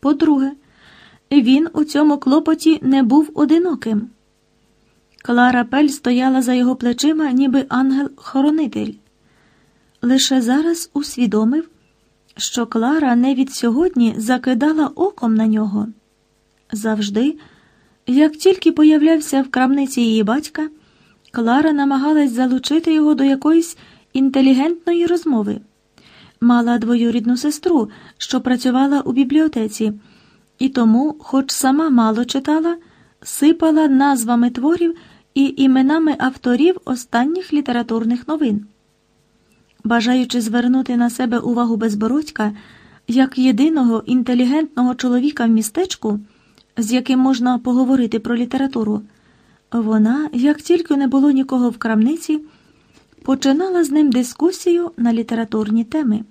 По-друге, він у цьому клопоті не був одиноким. Клара Пель стояла за його плечима, ніби ангел-хоронитель. Лише зараз усвідомив, що Клара не від сьогодні закидала оком на нього. Завжди, як тільки появлявся в крамниці її батька, Клара намагалась залучити його до якоїсь інтелігентної розмови. Мала двоюрідну сестру, що працювала у бібліотеці, і тому, хоч сама мало читала, сипала назвами творів і іменами авторів останніх літературних новин. Бажаючи звернути на себе увагу безбородька як єдиного інтелігентного чоловіка в містечку, з яким можна поговорити про літературу, вона, як тільки не було нікого в крамниці, починала з ним дискусію на літературні теми.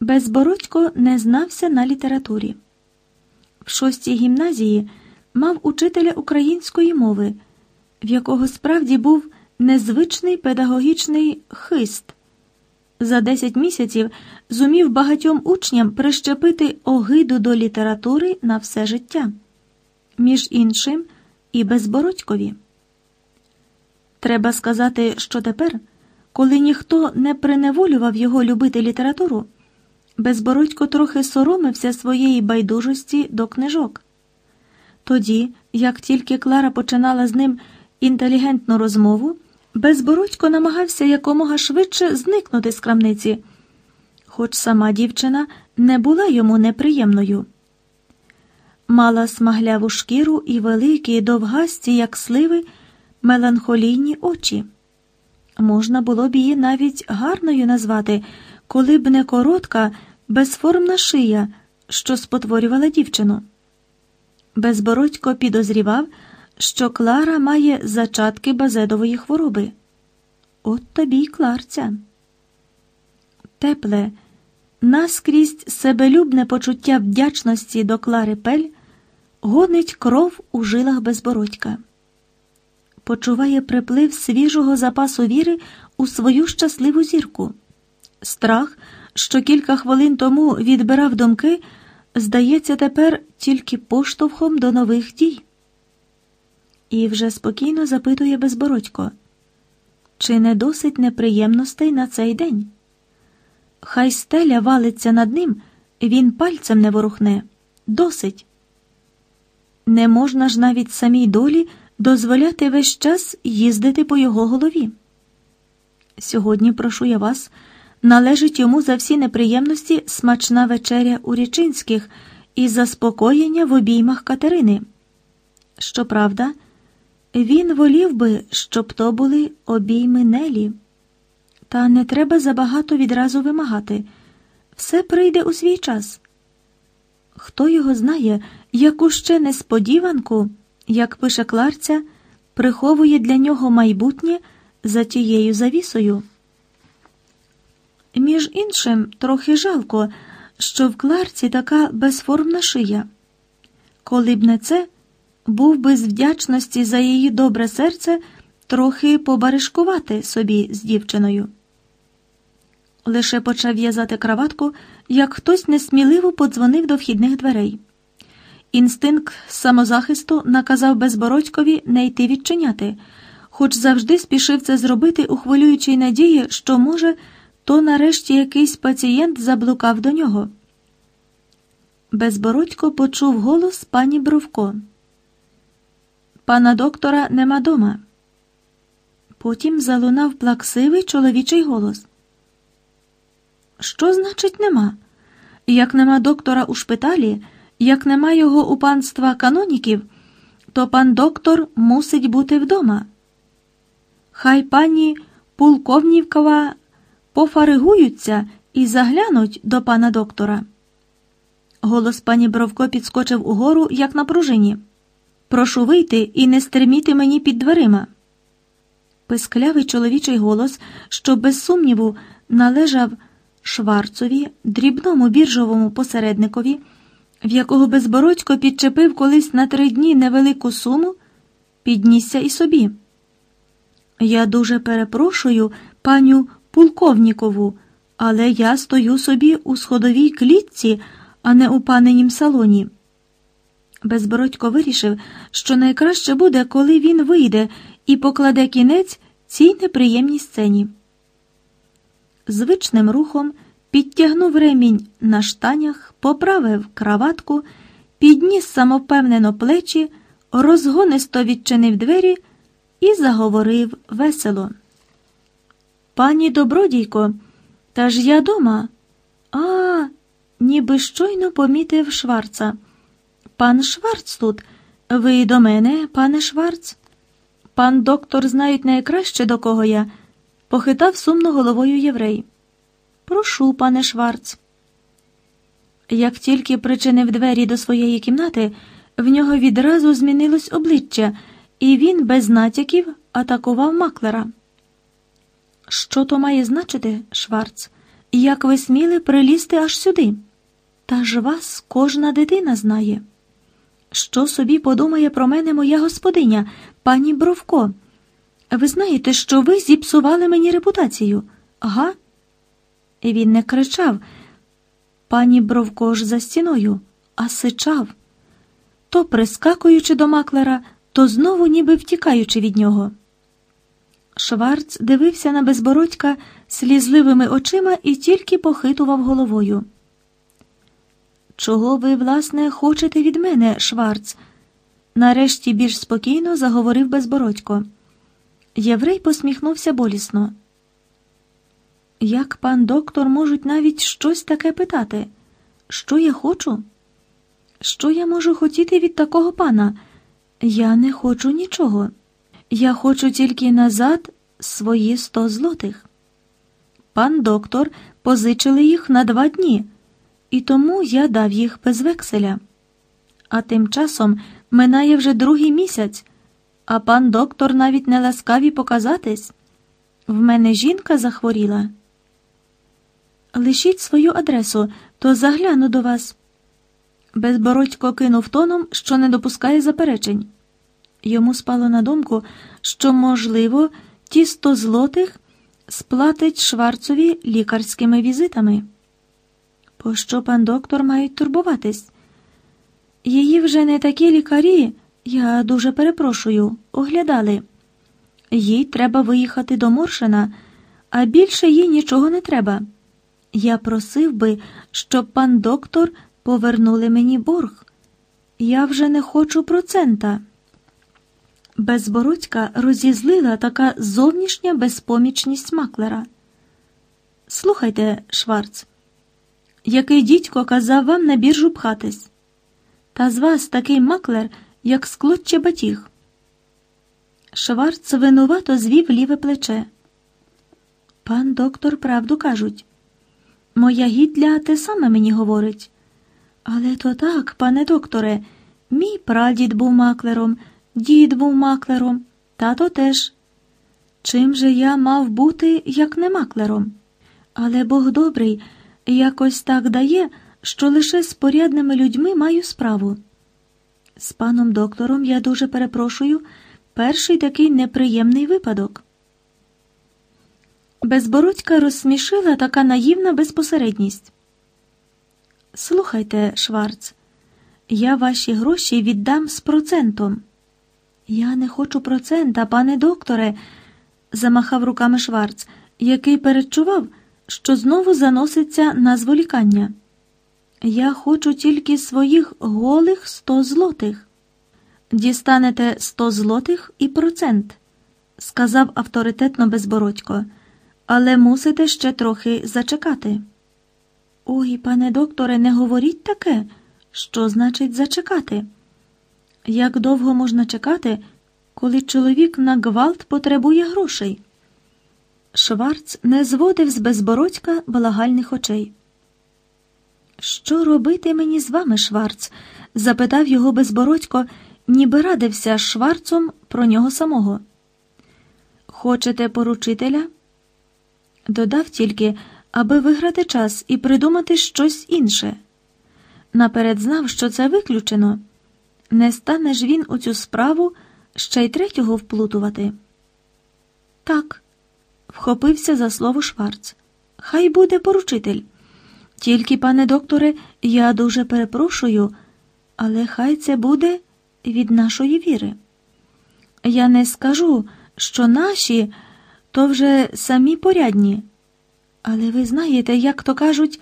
Безбородько не знався на літературі. В шостій гімназії мав учителя української мови, в якого справді був незвичний педагогічний хист. За 10 місяців зумів багатьом учням прищепити огиду до літератури на все життя, між іншим і безбородькові. Треба сказати, що тепер, коли ніхто не приневолював його любити літературу, безбородько трохи соромився своєї байдужості до книжок. Тоді, як тільки Клара починала з ним інтелігентну розмову, безбородько намагався якомога швидше зникнути з крамниці, хоч сама дівчина не була йому неприємною. Мала смагляву шкіру і великі, довгасті, як сливи, меланхолійні очі. Можна було б її навіть гарною назвати, коли б не коротка, безформна шия, що спотворювала дівчину. Безбородько підозрівав, що Клара має зачатки базедової хвороби. От тобі й Кларця. Тепле, наскрізь себелюбне почуття вдячності до Клари Пель гонить кров у жилах безбородька. Почуває приплив свіжого запасу віри у свою щасливу зірку. Страх, що кілька хвилин тому відбирав думки, здається тепер тільки поштовхом до нових дій. І вже спокійно запитує безбородько, чи не досить неприємностей на цей день? Хай стеля валиться над ним, він пальцем не ворухне. Досить. Не можна ж навіть самій долі дозволяти весь час їздити по його голові. Сьогодні, прошу я вас, належить йому за всі неприємності смачна вечеря у Річинських і заспокоєння в обіймах Катерини. Щоправда, він волів би, щоб то були обійми Нелі. Та не треба забагато відразу вимагати. Все прийде у свій час. Хто його знає, яку ще несподіванку, як пише Кларця, приховує для нього майбутнє за тією завісою. Між іншим, трохи жалко, що в Кларці така безформна шия. Коли б не це, був би з вдячності за її добре серце трохи побаришкувати собі з дівчиною. Лише почав в'язати краватку, як хтось несміливо подзвонив до вхідних дверей. Інстинкт самозахисту наказав безбородькові не йти відчиняти, хоч завжди спішив це зробити у хвилюючій надії, що, може, то нарешті якийсь пацієнт заблукав до нього. Безбородько почув голос пані Бровко. Пана доктора нема дома. Потім залунав плаксивий чоловічий голос. Що значить нема? Як нема доктора у шпиталі, як нема його у панства каноніків, то пан доктор мусить бути вдома. Хай пані Пулковнівкова пофаригуються і заглянуть до пана доктора. Голос пані Бровко підскочив угору, як на пружині. Прошу вийти і не стриміти мені під дверима. Писклявий чоловічий голос, що без сумніву належав Шварцові, дрібному біржовому посередникові, в якого безбородько підчепив колись на три дні невелику суму, піднісся і собі. Я дуже перепрошую паню Пулковнікову, але я стою собі у сходовій клітці, а не у панинім салоні. Безбородько вирішив, що найкраще буде, коли він вийде і покладе кінець цій неприємній сцені. Звичним рухом підтягнув ремінь на штанях, поправив краватку, підніс самовпевнено плечі, розгонисто відчинив двері і заговорив весело. Пані добродійко, та ж я дома. А, ніби щойно помітив Шварца. Пан Шварц тут. Ви до мене, пане Шварц? Пан доктор знають найкраще, до кого я, похитав сумно головою єврей. Прошу, пане Шварц. Як тільки причинив двері до своєї кімнати, в нього відразу змінилось обличчя, і він без натяків атакував маклера. Що то має значити, Шварц? Як ви сміли прилізти аж сюди? Та ж вас кожна дитина знає. Що собі подумає про мене моя господиня, пані Бровко? Ви знаєте, що ви зіпсували мені репутацію, ага? Він не кричав, пані Бровко ж за стіною, а сичав, то прискакуючи до маклера, то знову ніби втікаючи від нього. Шварц дивився на безбородька слізливими очима і тільки похитував головою. Чого ви, власне, хочете від мене, Шварц? Нарешті більш спокійно заговорив безбородько. Єврей посміхнувся болісно. Як пан доктор можуть навіть щось таке питати? Що я хочу? Що я можу хотіти від такого пана? Я не хочу нічого. Я хочу тільки назад свої сто злотих. Пан доктор позичили їх на два дні, і тому я дав їх без векселя. А тим часом минає вже другий місяць, а пан доктор навіть не ласкаві показатись. В мене жінка захворіла. Лишіть свою адресу, то загляну до вас. Безбородько кинув тоном, що не допускає заперечень. Йому спало на думку, що, можливо, ті сто злотих сплатить Шварцові лікарськими візитами. Пощо пан доктор мають турбуватись? Її вже не такі лікарі, я дуже перепрошую, оглядали. Їй треба виїхати до Моршина, а більше їй нічого не треба. Я просив би, щоб пан доктор повернули мені борг. Я вже не хочу процента. Безбородька розізлила така зовнішня безпомічність маклера. Слухайте, Шварц, який дідько казав вам на біржу пхатись, та з вас такий маклер, як склотче батіг. Шварц винувато звів ліве плече. Пан доктор правду кажуть. Моя гідля те саме мені говорить. Але то так, пане докторе, мій прадід був маклером, дід був маклером, тато теж. Чим же я мав бути, як не маклером? Але Бог добрий, якось так дає, що лише з порядними людьми маю справу. З паном доктором я дуже перепрошую перший такий неприємний випадок. Безбородька розсмішила така наївна безпосередність. Слухайте, Шварц, я ваші гроші віддам з процентом. Я не хочу процента, пане докторе, замахав руками Шварц, який передчував, що знову заноситься на зволікання. Я хочу тільки своїх голих сто злотих. Дістанете сто злотих і процент, сказав авторитетно безбородько але мусите ще трохи зачекати. Ой, пане докторе, не говоріть таке, що значить зачекати. Як довго можна чекати, коли чоловік на гвалт потребує грошей? Шварц не зводив з безбородька балагальних очей. Що робити мені з вами, Шварц? запитав його безбородько, ніби радився Шварцом про нього самого. Хочете поручителя? Додав тільки, аби виграти час і придумати щось інше. Наперед знав, що це виключено. Не стане ж він у цю справу ще й третього вплутувати. Так, вхопився за слово Шварц. Хай буде поручитель. Тільки, пане докторе, я дуже перепрошую, але хай це буде від нашої віри. Я не скажу, що наші то вже самі порядні. Але ви знаєте, як то кажуть,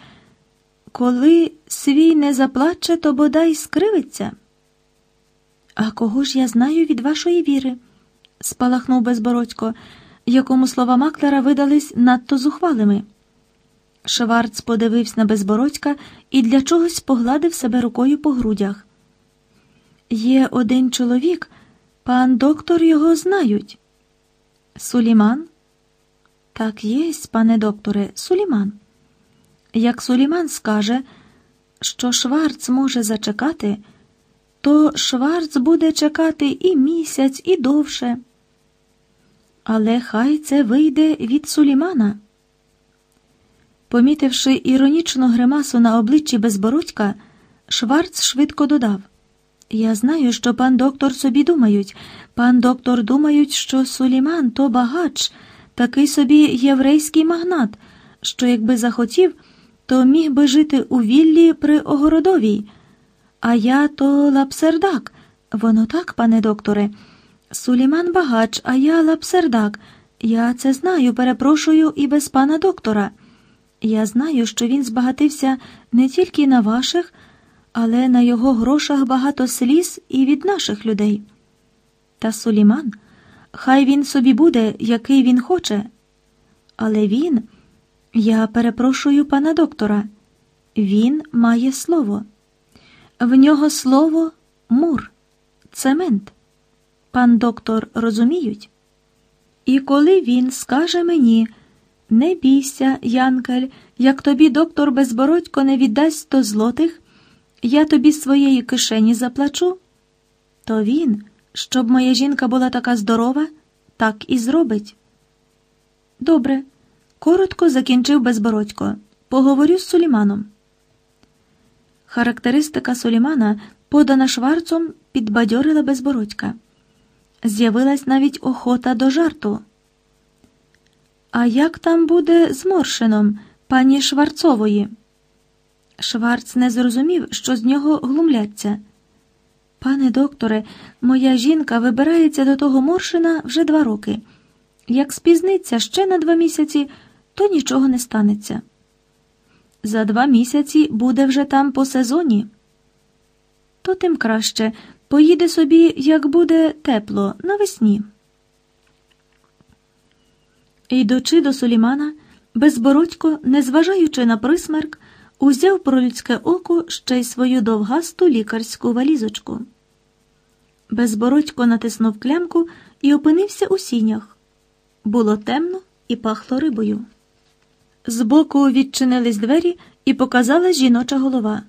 коли свій не заплаче, то бодай скривиться. А кого ж я знаю від вашої віри? спалахнув безбородько, якому слова Маклера видались надто зухвалими. Шварц подивився на безбородька і для чогось погладив себе рукою по грудях. Є один чоловік, пан доктор його знають. Суліман? Так єсть, пане докторе, Суліман. Як Суліман скаже, що Шварц може зачекати, то Шварц буде чекати і місяць, і довше. Але хай це вийде від Сулімана. Помітивши іронічну гримасу на обличчі безбородька, Шварц швидко додав Я знаю, що пан доктор собі думають. Пан доктор думають, що Суліман то багач, такий собі єврейський магнат, що, якби захотів, то міг би жити у віллі при Огородовій. А я то лапсердак. Воно так, пане докторе. Суліман багач, а я лапсердак. Я це знаю, перепрошую і без пана доктора. Я знаю, що він збагатився не тільки на ваших, але на його грошах багато сліз і від наших людей. Та Суліман, хай він собі буде, який він хоче. Але він, я перепрошую пана доктора, він має слово. В нього слово мур, цемент. Пан доктор розуміють? І коли він скаже мені, не бійся, Янкель, як тобі доктор безбородько не віддасть сто злотих, я тобі своєї кишені заплачу, то він, щоб моя жінка була така здорова, так і зробить. Добре, коротко закінчив безбородько. Поговорю з Суліманом. Характеристика Сулімана, подана Шварцом, підбадьорила безбородька. З'явилась навіть охота до жарту. А як там буде з Моршином, пані Шварцової? Шварц не зрозумів, що з нього глумляться. Пане докторе, моя жінка вибирається до того Моршина вже два роки. Як спізниться ще на два місяці, то нічого не станеться. За два місяці буде вже там по сезоні. То тим краще поїде собі, як буде тепло, навесні. Йдучи до Сулімана, безбородько, незважаючи на присмерк, узяв про людське око ще й свою довгасту лікарську валізочку. Безбородько натиснув клямку і опинився у сінях. Було темно і пахло рибою. Збоку відчинились двері і показала жіноча голова.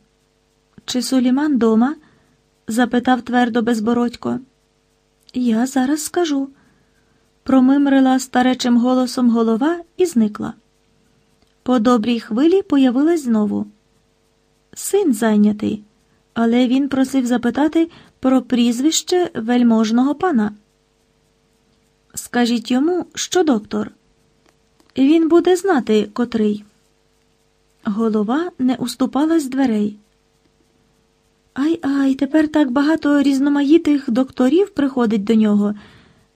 Чи Суліман дома? запитав твердо безбородько. Я зараз скажу. Промимрила старечим голосом голова і зникла. По добрій хвилі появилась знову. Син зайнятий, але він просив запитати про прізвище вельможного пана. Скажіть йому, що доктор. Він буде знати, котрий. Голова не уступала з дверей. Ай ай, тепер так багато різноманітних докторів приходить до нього.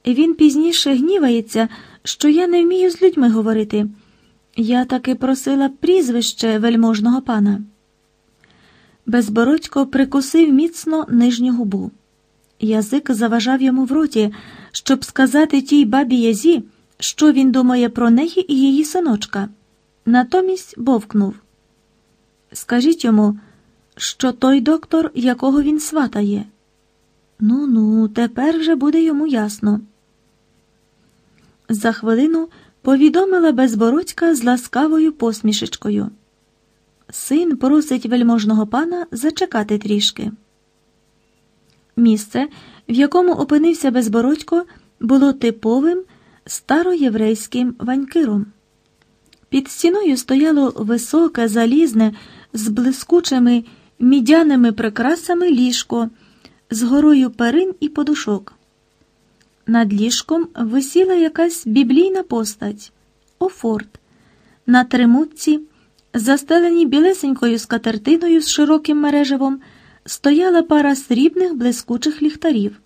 Він пізніше гнівається, що я не вмію з людьми говорити. Я таки просила прізвище вельможного пана. Безбородько прикусив міцно нижню губу. Язик заважав йому в роті, щоб сказати тій бабі Язі, що він думає про неї і її синочка. Натомість бовкнув. Скажіть йому, що той доктор, якого він сватає. Ну ну, тепер вже буде йому ясно. За хвилину повідомила безбородька з ласкавою посмішечкою. Син просить вельможного пана зачекати трішки. Місце, в якому опинився безбородько, було типовим староєврейським ванькиром. Під стіною стояло високе, залізне, з блискучими мідяними прикрасами ліжко, з горою перин і подушок. Над ліжком висіла якась біблійна постать Офорт. На тримутці застеленій білесенькою скатертиною з широким мережевом, стояла пара срібних блискучих ліхтарів.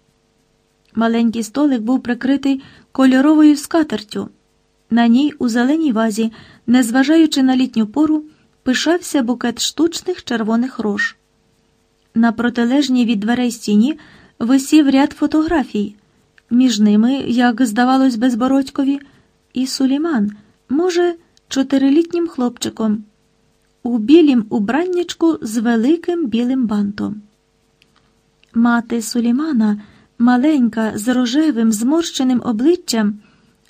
Маленький столик був прикритий кольоровою скатертю. На ній, у зеленій вазі, незважаючи на літню пору, пишався букет штучних червоних рож. На протилежній від дверей стіні висів ряд фотографій. Між ними, як здавалось безбородькові, і Суліман, може, чотирилітнім хлопчиком, у білім убраннячку з великим білим бантом. Мати Сулімана, маленька, з рожевим, зморщеним обличчям,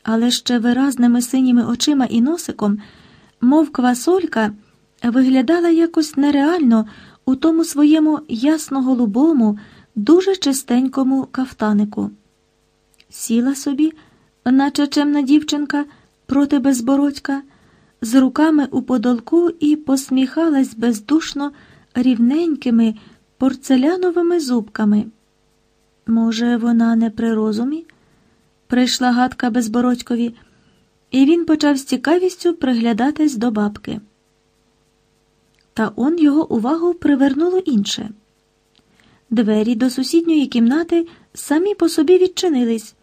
але ще виразними синіми очима і носиком, мов квасолька, виглядала якось нереально у тому своєму ясно-голубому, дуже чистенькому кафтанику. Сіла собі, наче чемна дівчинка, проти безбородька, з руками у подолку і посміхалась бездушно рівненькими порцеляновими зубками. Може, вона не при розумі? Прийшла гадка безбородькові, і він почав з цікавістю приглядатись до бабки. Та он його увагу привернуло інше. Двері до сусідньої кімнати самі по собі відчинились,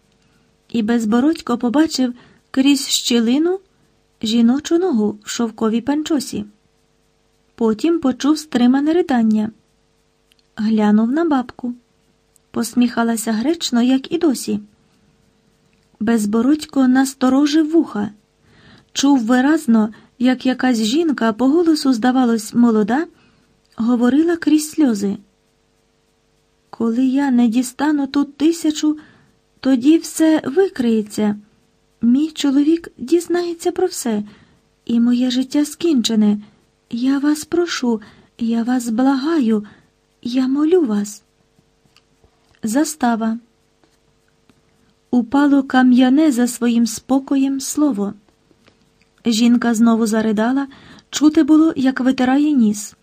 і безбородько побачив крізь щілину жіночу ногу в шовковій панчосі. Потім почув стримане ридання. Глянув на бабку, посміхалася гречно, як і досі. Безбородько насторожив вуха, чув виразно, як якась жінка по голосу, здавалось, молода, говорила крізь сльози. Коли я не дістану тут тисячу, тоді все викриється. Мій чоловік дізнається про все, і моє життя скінчене. Я вас прошу, я вас благаю, я молю вас. Застава. Упало кам'яне за своїм спокоєм слово. Жінка знову заридала, чути було, як витирає ніс.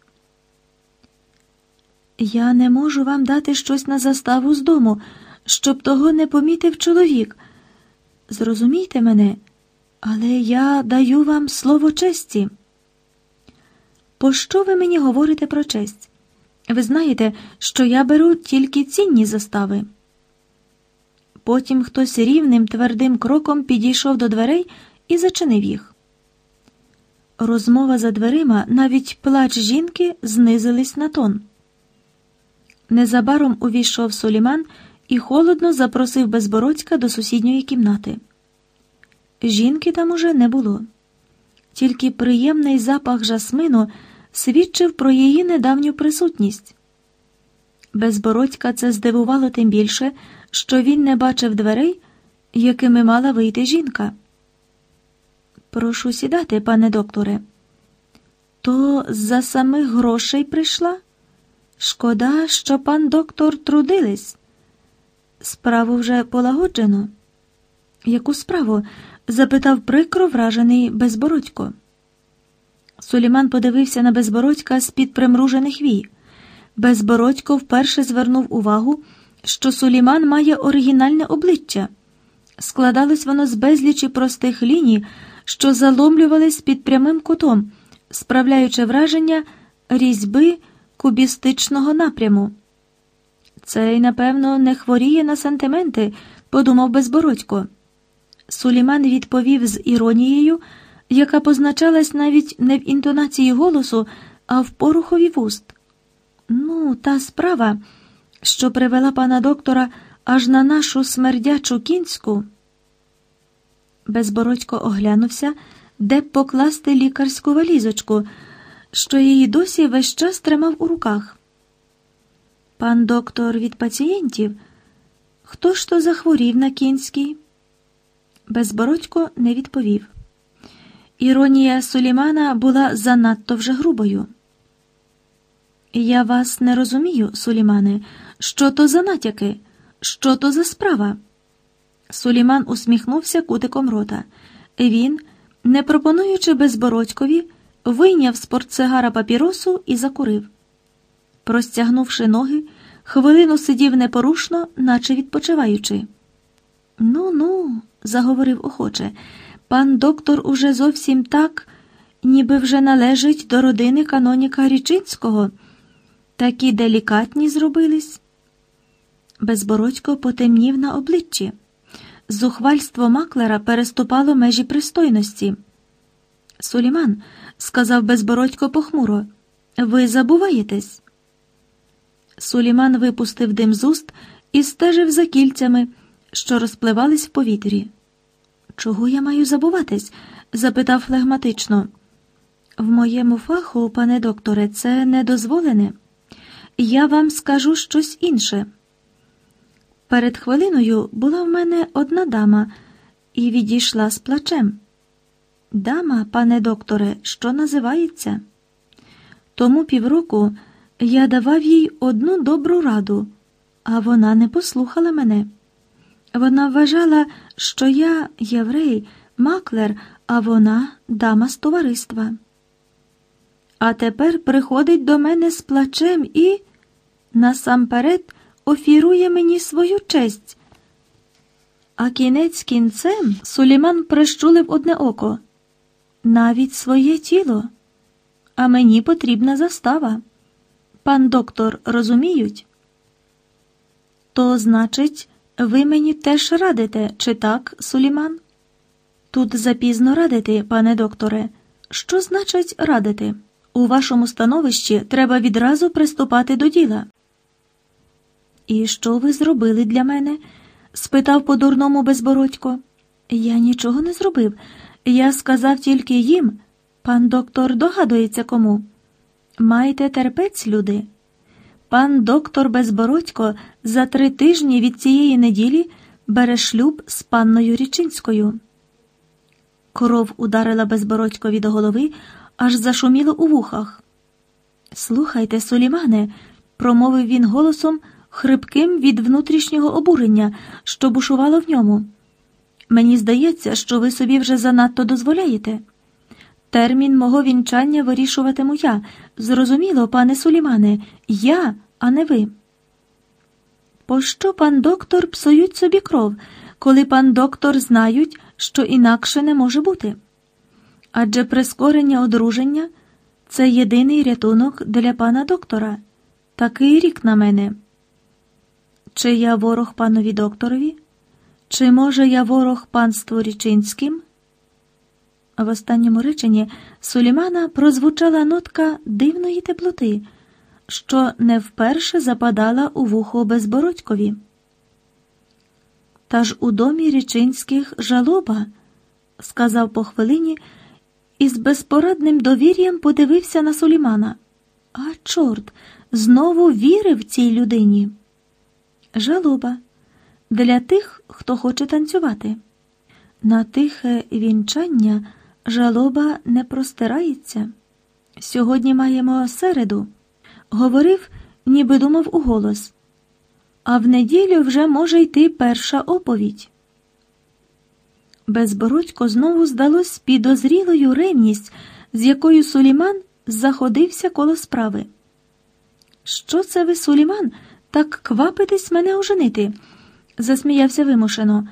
Я не можу вам дати щось на заставу з дому, щоб того не помітив чоловік. Зрозумійте мене, але я даю вам слово честі. Пощо ви мені говорите про честь? Ви знаєте, що я беру тільки цінні застави. Потім хтось рівним твердим кроком підійшов до дверей і зачинив їх. Розмова за дверима, навіть плач жінки знизились на тон. Незабаром увійшов Суліман і холодно запросив безбородька до сусідньої кімнати. Жінки там уже не було, тільки приємний запах жасмину свідчив про її недавню присутність. Безбородька це здивувало тим більше, що він не бачив дверей, якими мала вийти жінка. Прошу сідати, пане докторе. То за самих грошей прийшла? Шкода, що пан доктор трудились. Справу вже полагоджено. Яку справу? запитав прикро вражений безбородько. Суліман подивився на безбородька з під примружених вій. Безбородько вперше звернув увагу, що Суліман має оригінальне обличчя. Складалось воно з безлічі простих ліній, що заломлювались під прямим кутом, справляючи враження різьби кубістичного напряму. Цей, напевно, не хворіє на сантименти, подумав безбородько. Суліман відповів з іронією, яка позначалась навіть не в інтонації голосу, а в порухові вуст. Ну, та справа, що привела пана доктора аж на нашу смердячу кінську. Безбородько оглянувся, де покласти лікарську валізочку, що її досі весь час тримав у руках. Пан доктор від пацієнтів, хто ж то захворів на кінській? Безбородько не відповів. Іронія Сулімана була занадто вже грубою. Я вас не розумію, Сулімане, що то за натяки, що то за справа. Суліман усміхнувся кутиком рота. Він, не пропонуючи безбородькові, вийняв з портсигара папіросу і закурив. Простягнувши ноги, хвилину сидів непорушно, наче відпочиваючи. Ну, ну, заговорив охоче, пан доктор уже зовсім так, ніби вже належить до родини каноніка Річинського. Такі делікатні зробились. Безбородько потемнів на обличчі. Зухвальство маклера переступало межі пристойності. Суліман, сказав безбородько похмуро, ви забуваєтесь. Суліман випустив дим з уст і стежив за кільцями, що розпливались в повітрі. Чого я маю забуватись? запитав флегматично. В моєму фаху, пане докторе, це не дозволене. Я вам скажу щось інше. Перед хвилиною була в мене одна дама і відійшла з плачем. Дама, пане докторе, що називається? Тому півроку я давав їй одну добру раду, а вона не послухала мене. Вона вважала, що я єврей, маклер, а вона дама з товариства. А тепер приходить до мене з плачем і насамперед офірує мені свою честь. А кінець кінцем Суліман прищулив одне око, навіть своє тіло. А мені потрібна застава. Пан доктор, розуміють? То, значить, ви мені теж радите, чи так, Суліман? Тут запізно радити, пане докторе. Що значить радити? У вашому становищі треба відразу приступати до діла. І що ви зробили для мене? спитав по дурному безбородько. Я нічого не зробив. Я сказав тільки їм. Пан доктор догадується кому. Майте терпець, люди. Пан доктор Безбородько за три тижні від цієї неділі бере шлюб з панною Річинською. Коров ударила Безбородькові до голови, аж зашуміло у вухах. Слухайте, Сулімане, промовив він голосом, хрипким від внутрішнього обурення, що бушувало в ньому. Мені здається, що ви собі вже занадто дозволяєте. Термін мого вінчання вирішуватиму я. Зрозуміло, пане Сулімане, я, а не ви. Пощо пан доктор псують собі кров, коли пан доктор знають, що інакше не може бути? Адже прискорення одруження це єдиний рятунок для пана доктора. Такий рік на мене. Чи я ворог панові докторові? Чи може я ворог панству Річинським? В останньому реченні Сулімана прозвучала нотка дивної теплоти, що не вперше западала у вухо безбородькові. Та ж у домі річинських жалоба, сказав по хвилині, і з безпорадним довір'ям подивився на Сулімана. А, чорт, знову вірив цій людині. Жалоба для тих, хто хоче танцювати. На тихе вінчання жалоба не простирається. Сьогодні маємо середу. Говорив, ніби думав у голос. А в неділю вже може йти перша оповідь. Безбородько знову здалось підозрілою ревність, з якою Суліман заходився коло справи. Що це ви, Суліман, так квапитесь мене оженити? засміявся вимушено.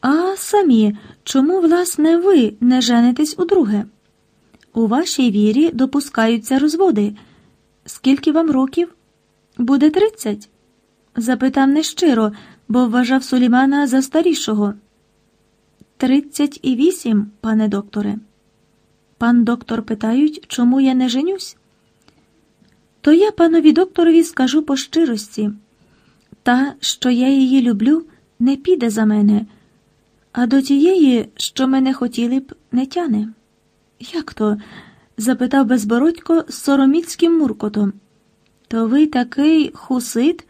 А самі, чому, власне, ви не женитесь удруге? У вашій вірі допускаються розводи. Скільки вам років? Буде тридцять? Запитав нещиро, бо вважав Сулімана за старішого. Тридцять і вісім, пане докторе. Пан доктор питають, чому я не женюсь? То я панові докторові скажу по щирості та, що я її люблю, не піде за мене а до тієї, що мене хотіли б, не тяне. Як то? запитав безбородько з сороміцьким муркотом. То ви такий хусит,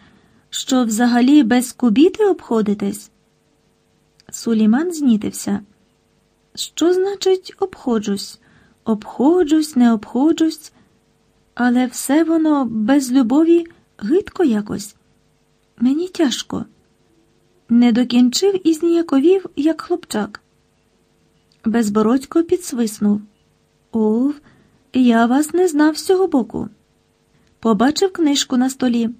що взагалі без кубіти обходитесь? Суліман знітився. Що значить обходжусь? Обходжусь, не обходжусь, але все воно без любові гидко якось. Мені тяжко не докінчив і зніяковів, як хлопчак. Безбородько підсвиснув. Ов, я вас не знав з цього боку. Побачив книжку на столі.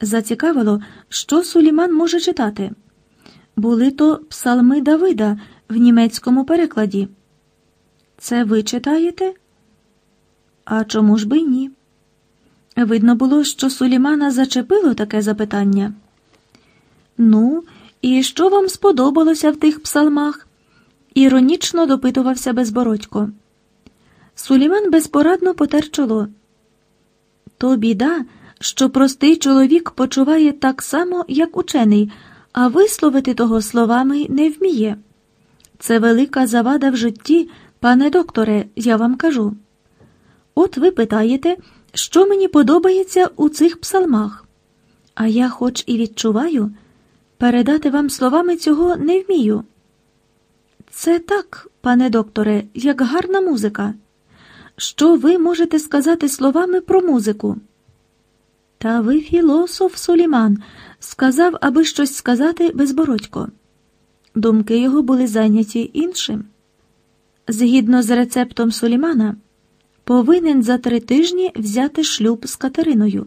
Зацікавило, що Суліман може читати. Були то псалми Давида в німецькому перекладі. Це ви читаєте? А чому ж би ні? Видно було, що Сулімана зачепило таке запитання. Ну, і що вам сподобалося в тих псалмах? іронічно допитувався безбородько. Суліман безпорадно потер чоло. То біда, що простий чоловік почуває так само, як учений, а висловити того словами не вміє. Це велика завада в житті, пане докторе, я вам кажу. От ви питаєте, що мені подобається у цих псалмах, а я, хоч і відчуваю, передати вам словами цього не вмію. Це так, пане докторе, як гарна музика. Що ви можете сказати словами про музику? Та ви, філософ Суліман, сказав, аби щось сказати безбородько. Думки його були зайняті іншим. Згідно з рецептом Сулімана, повинен за три тижні взяти шлюб з Катериною.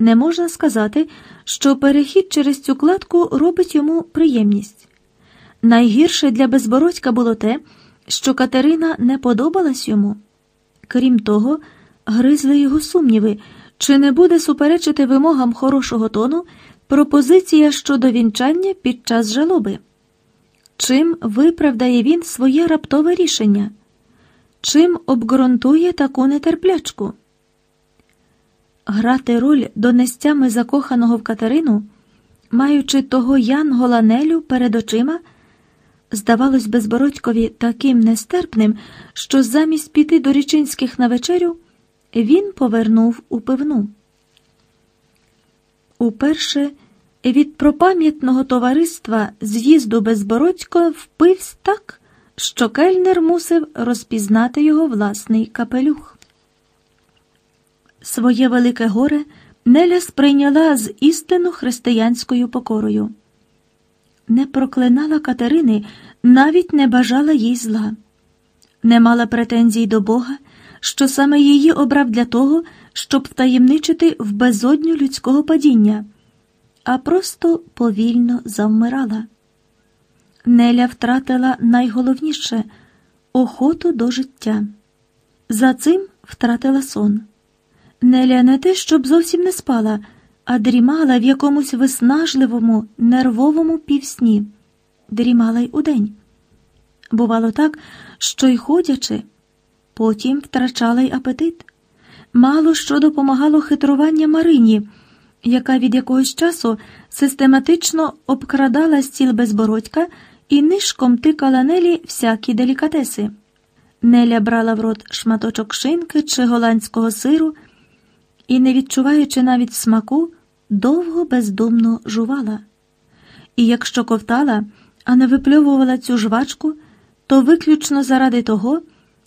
Не можна сказати, що перехід через цю кладку робить йому приємність. Найгірше для безбородька було те, що Катерина не подобалась йому. Крім того, гризли його сумніви, чи не буде суперечити вимогам хорошого тону пропозиція щодо вінчання під час жалоби. Чим виправдає він своє раптове рішення? Чим обґрунтує таку нетерплячку? Грати роль донестями закоханого в Катерину, маючи того Янгола Нелю перед очима здавалось безбородькові таким нестерпним, що замість піти до річинських на вечерю він повернув у пивну. Уперше від пропам'ятного товариства з'їзду безбородько впивсь так, що кельнер мусив розпізнати його власний капелюх. Своє велике горе Неля сприйняла з істинно християнською покорою не проклинала Катерини, навіть не бажала їй зла, не мала претензій до Бога, що саме її обрав для того, щоб втаємничити в безодню людського падіння, а просто повільно завмирала. Неля втратила найголовніше охоту до життя. За цим втратила сон. Неля не те, щоб зовсім не спала а дрімала в якомусь виснажливому, нервовому півсні, дрімала й удень. Бувало так, що й ходячи, потім втрачала й апетит. Мало що допомагало хитрування Марині, яка від якогось часу систематично обкрадала стіл безбородька і нишком тикала Нелі всякі делікатеси. Неля брала в рот шматочок шинки чи голландського сиру і, не відчуваючи навіть смаку, довго бездумно жувала. І якщо ковтала, а не випльовувала цю жвачку, то виключно заради того,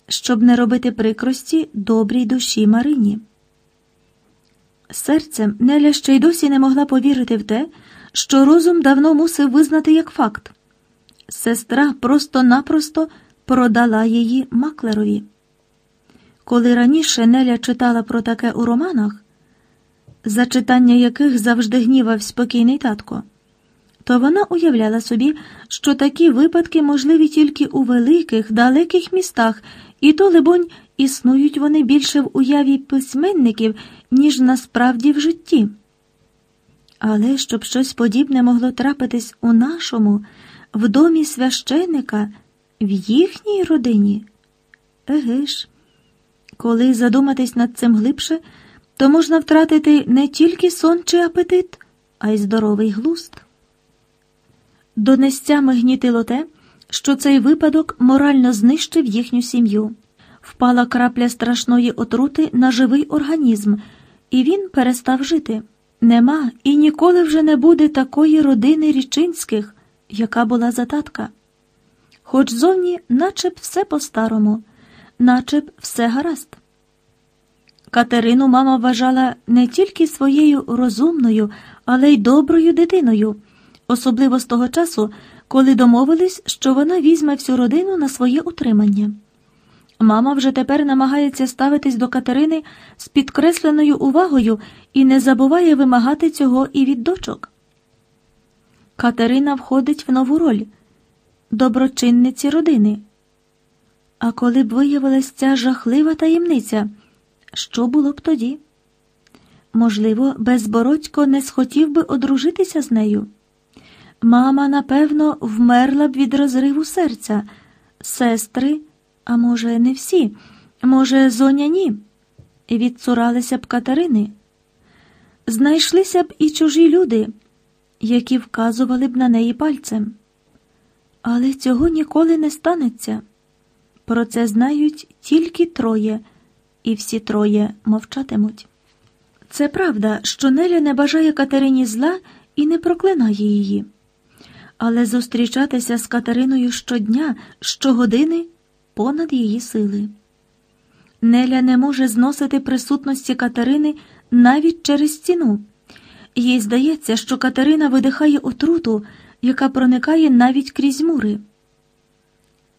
щоб не робити прикрості добрій душі Марині. Серцем Неля ще й досі не могла повірити в те, що розум давно мусив визнати як факт. Сестра просто-напросто продала її маклерові. Коли раніше Неля читала про таке у романах, за читання яких завжди гнівав спокійний татко, то вона уявляла собі, що такі випадки можливі тільки у великих, далеких містах, і то, либонь, існують вони більше в уяві письменників, ніж насправді в житті. Але щоб щось подібне могло трапитись у нашому, в домі священика, в їхній родині. Еге ж, коли задуматись над цим глибше то можна втратити не тільки сон чи апетит, а й здоровий глуст. Донестями гнітило те, що цей випадок морально знищив їхню сім'ю. Впала крапля страшної отрути на живий організм, і він перестав жити. Нема і ніколи вже не буде такої родини річинських, яка була зататка. Хоч зовні наче б все по-старому, наче б все гаразд. Катерину мама вважала не тільки своєю розумною, але й доброю дитиною, особливо з того часу, коли домовились, що вона візьме всю родину на своє утримання. Мама вже тепер намагається ставитись до Катерини з підкресленою увагою і не забуває вимагати цього і від дочок. Катерина входить в нову роль доброчинниці родини. А коли б виявилась ця жахлива таємниця, що було б тоді? Можливо, безбородько не схотів би одружитися з нею. Мама, напевно, вмерла б від розриву серця, сестри, а може, не всі, може, зоня ні, відцуралися б Катерини. Знайшлися б і чужі люди, які вказували б на неї пальцем. Але цього ніколи не станеться. Про це знають тільки троє, і всі троє мовчатимуть. Це правда, що Неля не бажає Катерині зла і не проклинає її. Але зустрічатися з Катериною щодня, щогодини понад її сили. Неля не може зносити присутності Катерини навіть через стіну. Їй здається, що Катерина видихає отруту, яка проникає навіть крізь мури.